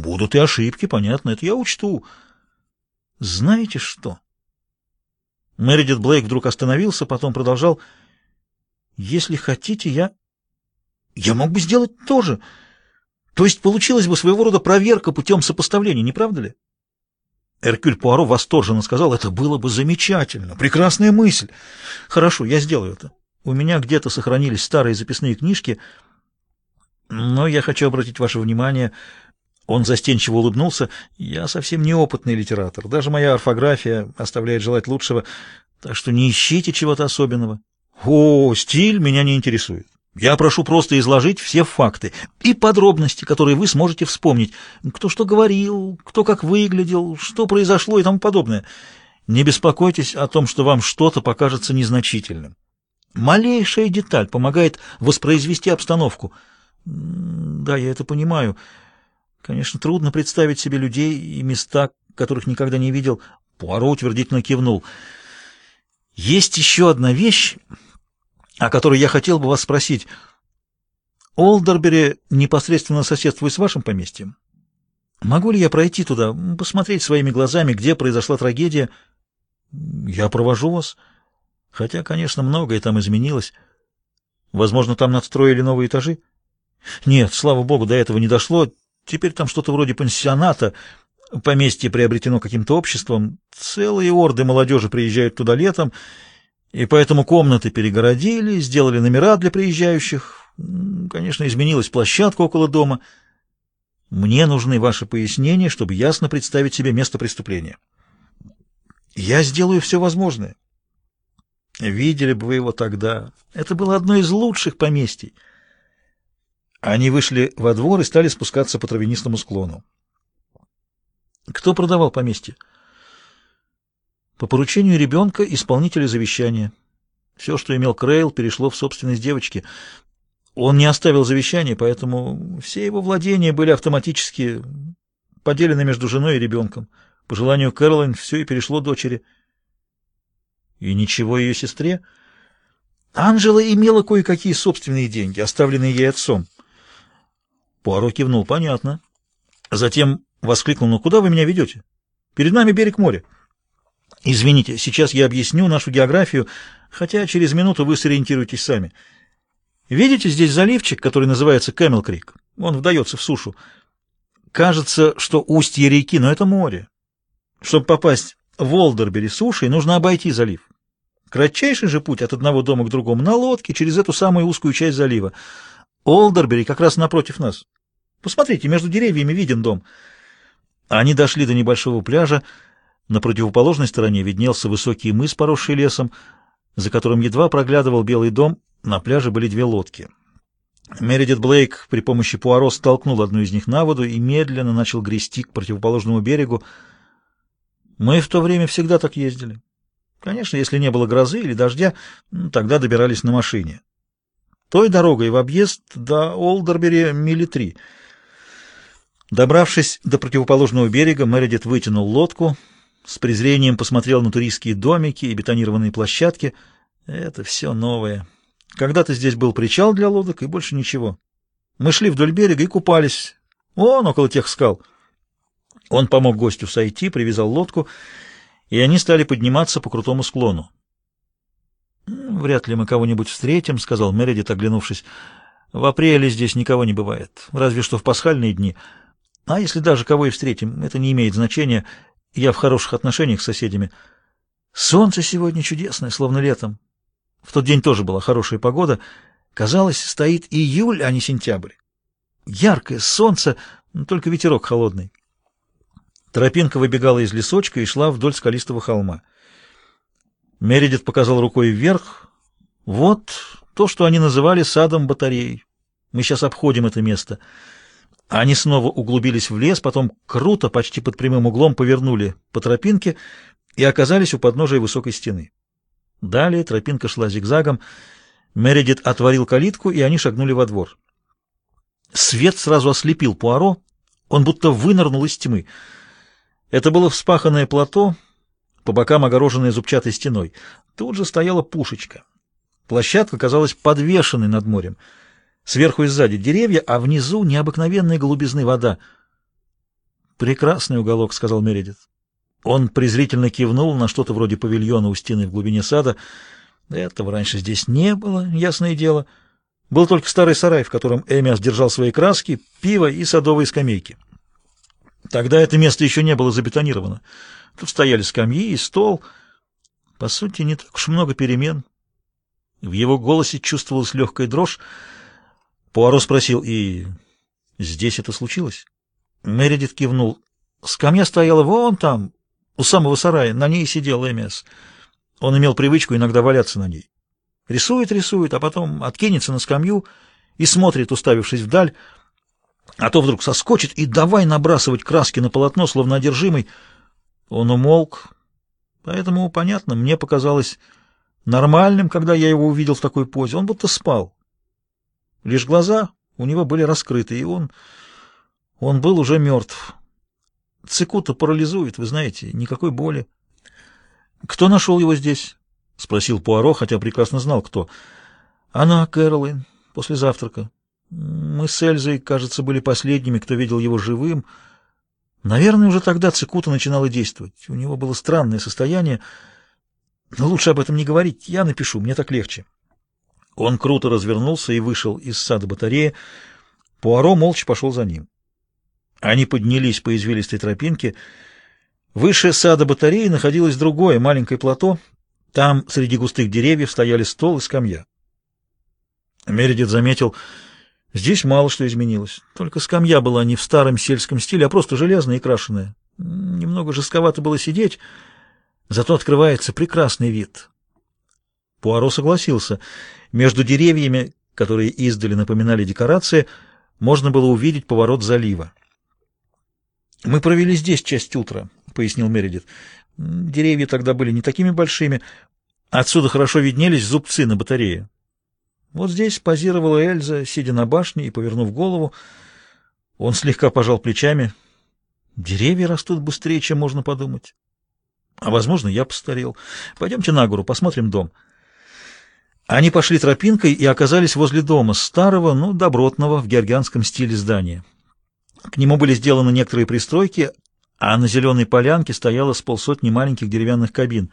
Будут и ошибки, понятно, это я учту. Знаете что? Мередит Блейк вдруг остановился, потом продолжал. Если хотите, я... Я мог бы сделать тоже. То есть получилась бы своего рода проверка путем сопоставления, не правда ли? Эркюль Пуаро восторженно сказал, это было бы замечательно, прекрасная мысль. Хорошо, я сделаю это. У меня где-то сохранились старые записные книжки, но я хочу обратить ваше внимание... Он застенчиво улыбнулся. «Я совсем неопытный литератор. Даже моя орфография оставляет желать лучшего. Так что не ищите чего-то особенного». «О, стиль меня не интересует. Я прошу просто изложить все факты и подробности, которые вы сможете вспомнить. Кто что говорил, кто как выглядел, что произошло и тому подобное. Не беспокойтесь о том, что вам что-то покажется незначительным. Малейшая деталь помогает воспроизвести обстановку. Да, я это понимаю». Конечно, трудно представить себе людей и места, которых никогда не видел. Пуаро утвердительно кивнул. Есть еще одна вещь, о которой я хотел бы вас спросить. Олдербери непосредственно соседствует с вашим поместьем. Могу ли я пройти туда, посмотреть своими глазами, где произошла трагедия? Я провожу вас. Хотя, конечно, многое там изменилось. Возможно, там надстроили новые этажи? Нет, слава богу, до этого не дошло. Теперь там что-то вроде пансионата. Поместье приобретено каким-то обществом. Целые орды молодежи приезжают туда летом, и поэтому комнаты перегородили, сделали номера для приезжающих. Конечно, изменилась площадка около дома. Мне нужны ваши пояснения, чтобы ясно представить себе место преступления. Я сделаю все возможное. Видели бы вы его тогда. Это было одно из лучших поместий. Они вышли во двор и стали спускаться по травянистому склону. Кто продавал поместье? По поручению ребенка исполнителя завещания. Все, что имел Крейл, перешло в собственность девочки. Он не оставил завещание, поэтому все его владения были автоматически поделены между женой и ребенком. По желанию Кэролайн все и перешло дочери. И ничего ее сестре. Анжела имела кое-какие собственные деньги, оставленные ей отцом. Пуаро кивнул. «Понятно». Затем воскликнул. «Ну куда вы меня ведете? Перед нами берег моря». «Извините, сейчас я объясню нашу географию, хотя через минуту вы сориентируетесь сами. Видите здесь заливчик, который называется Кэмел-Крик? Он вдается в сушу. Кажется, что устье реки, но это море. Чтобы попасть в Олдербери сушей, нужно обойти залив. Кратчайший же путь от одного дома к другому на лодке через эту самую узкую часть залива. Олдербери как раз напротив нас. Посмотрите, между деревьями виден дом. Они дошли до небольшого пляжа. На противоположной стороне виднелся высокий мыс, поросший лесом, за которым едва проглядывал белый дом. На пляже были две лодки. Мередит Блейк при помощи Пуаро столкнул одну из них на воду и медленно начал грести к противоположному берегу. Мы в то время всегда так ездили. Конечно, если не было грозы или дождя, тогда добирались на машине. Той дорогой в объезд до Олдербери мили три — Добравшись до противоположного берега, Мередит вытянул лодку, с презрением посмотрел на туристские домики и бетонированные площадки. Это все новое. Когда-то здесь был причал для лодок и больше ничего. Мы шли вдоль берега и купались. Вон, около тех скал. Он помог гостю сойти, привязал лодку, и они стали подниматься по крутому склону. «Вряд ли мы кого-нибудь встретим», — сказал Мередит, оглянувшись. «В апреле здесь никого не бывает, разве что в пасхальные дни». А если даже кого и встретим, это не имеет значения. Я в хороших отношениях с соседями. Солнце сегодня чудесное, словно летом. В тот день тоже была хорошая погода. Казалось, стоит июль, а не сентябрь. Яркое солнце, только ветерок холодный. Тропинка выбегала из лесочка и шла вдоль скалистого холма. Мередит показал рукой вверх. Вот то, что они называли садом батареи. Мы сейчас обходим это место. Они снова углубились в лес, потом круто, почти под прямым углом повернули по тропинке и оказались у подножия высокой стены. Далее тропинка шла зигзагом. Мередит отворил калитку, и они шагнули во двор. Свет сразу ослепил Пуаро, он будто вынырнул из тьмы. Это было вспаханное плато, по бокам огороженное зубчатой стеной. Тут же стояла пушечка. Площадка казалась подвешенной над морем — Сверху и сзади деревья, а внизу необыкновенная голубизны вода. «Прекрасный уголок», — сказал Мередит. Он презрительно кивнул на что-то вроде павильона у стены в глубине сада. Этого раньше здесь не было, ясное дело. Был только старый сарай, в котором Эмиас держал свои краски, пиво и садовые скамейки. Тогда это место еще не было забетонировано. Тут стояли скамьи и стол. По сути, не так уж много перемен. В его голосе чувствовалась легкая дрожь. Пуаро спросил, и здесь это случилось? Мередит кивнул. Скамья стояла вон там, у самого сарая, на ней сидел Эмиас. Он имел привычку иногда валяться на ней. Рисует, рисует, а потом откинется на скамью и смотрит, уставившись вдаль, а то вдруг соскочит и давай набрасывать краски на полотно, словно одержимый. Он умолк, поэтому, понятно, мне показалось нормальным, когда я его увидел в такой позе. Он будто спал. Лишь глаза у него были раскрыты, и он... он был уже мертв. Цикута парализует, вы знаете, никакой боли. Кто нашел его здесь? — спросил Пуаро, хотя прекрасно знал, кто. Она, Кэролайн, после завтрака. Мы с Эльзой, кажется, были последними, кто видел его живым. Наверное, уже тогда Цикута начинала действовать. У него было странное состояние. Но лучше об этом не говорить. Я напишу, мне так легче. Он круто развернулся и вышел из сада батареи. Пуаро молча пошел за ним. Они поднялись по извилистой тропинке. Выше сада батареи находилось другое маленькое плато. Там среди густых деревьев стояли стол и скамья. Мередит заметил, здесь мало что изменилось. Только скамья была не в старом сельском стиле, а просто железная и крашеная. Немного жестковато было сидеть, зато открывается прекрасный вид. Пуаро согласился. Между деревьями, которые издали напоминали декорации, можно было увидеть поворот залива. «Мы провели здесь часть утра», — пояснил Мередит. «Деревья тогда были не такими большими. Отсюда хорошо виднелись зубцы на батарее. Вот здесь позировала Эльза, сидя на башне и повернув голову. Он слегка пожал плечами. Деревья растут быстрее, чем можно подумать. А, возможно, я постарел. Пойдемте на гору, посмотрим дом». Они пошли тропинкой и оказались возле дома, старого, но добротного в георгианском стиле здания. К нему были сделаны некоторые пристройки, а на зеленой полянке стояло с полсотни маленьких деревянных кабин.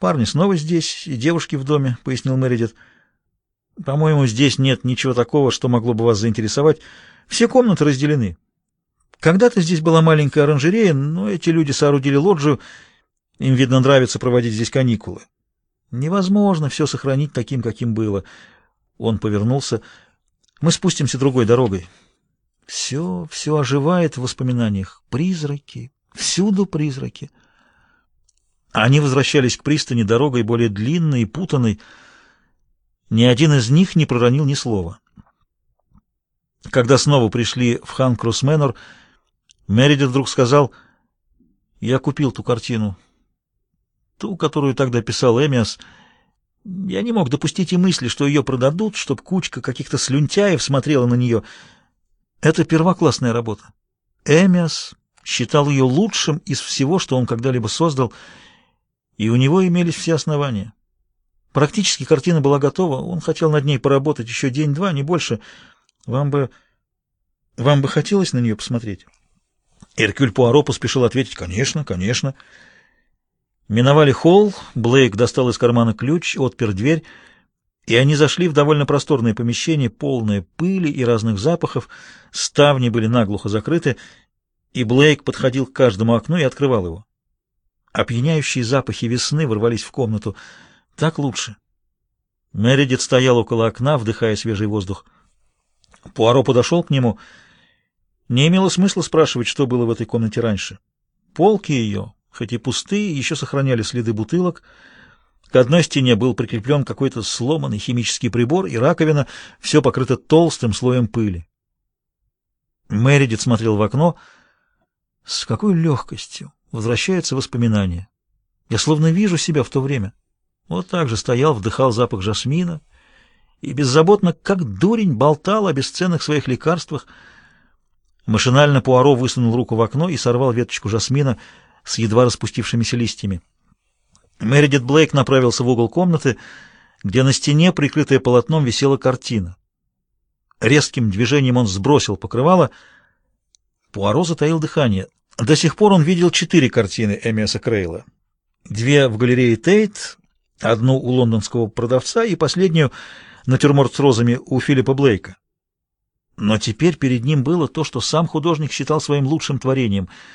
«Парни снова здесь, и девушки в доме», — пояснил Мередит. «По-моему, здесь нет ничего такого, что могло бы вас заинтересовать. Все комнаты разделены. Когда-то здесь была маленькая оранжерея, но эти люди соорудили лоджию. Им, видно, нравится проводить здесь каникулы. Невозможно все сохранить таким, каким было. Он повернулся. Мы спустимся другой дорогой. Все, все оживает в воспоминаниях. Призраки, всюду призраки. Они возвращались к пристани дорогой более длинной и путанной. Ни один из них не проронил ни слова. Когда снова пришли в Хан-Крус Мэннер, Мередит вдруг сказал, «Я купил ту картину» ту, которую тогда писал Эмиас. Я не мог допустить и мысли, что ее продадут, чтоб кучка каких-то слюнтяев смотрела на нее. Это первоклассная работа. Эмиас считал ее лучшим из всего, что он когда-либо создал, и у него имелись все основания. Практически картина была готова, он хотел над ней поработать еще день-два, не больше. Вам бы... вам бы хотелось на нее посмотреть? Эркюль Пуаро поспешил ответить, конечно, конечно. Миновали холл, Блейк достал из кармана ключ, отпер дверь, и они зашли в довольно просторное помещение, полное пыли и разных запахов, ставни были наглухо закрыты, и Блейк подходил к каждому окну и открывал его. Опьяняющие запахи весны ворвались в комнату. Так лучше. Мередит стоял около окна, вдыхая свежий воздух. Пуаро подошел к нему. Не имело смысла спрашивать, что было в этой комнате раньше. Полки ее хоть и пустые, еще сохраняли следы бутылок. К одной стене был прикреплен какой-то сломанный химический прибор, и раковина, все покрыто толстым слоем пыли. Мэридит смотрел в окно. С какой легкостью возвращаются воспоминания. Я словно вижу себя в то время. Вот так же стоял, вдыхал запах жасмина и беззаботно, как дурень, болтал о бесценных своих лекарствах. Машинально Пуаро высунул руку в окно и сорвал веточку жасмина — с едва распустившимися листьями. Мередит Блейк направился в угол комнаты, где на стене, прикрытая полотном, висела картина. Резким движением он сбросил покрывало. Пуаро затаил дыхание. До сих пор он видел четыре картины Эмиаса Крейла. Две в галерее Тейт, одну у лондонского продавца и последнюю натюрморт с розами у Филиппа Блейка. Но теперь перед ним было то, что сам художник считал своим лучшим творением —